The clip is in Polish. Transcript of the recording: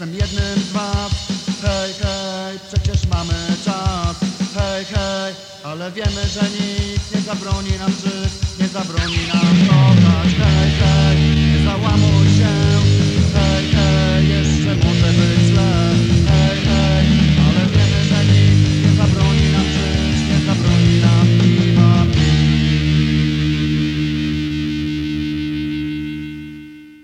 jestem jednym z was. Hej, hej, przecież mamy czas. Hej, hej, ale wiemy, że nic nie zabroni nam żyć Nie zabroni nam kochać, hej.